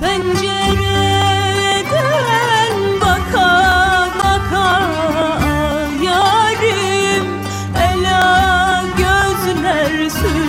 Pencereden baka baka yarim Ela gözler sür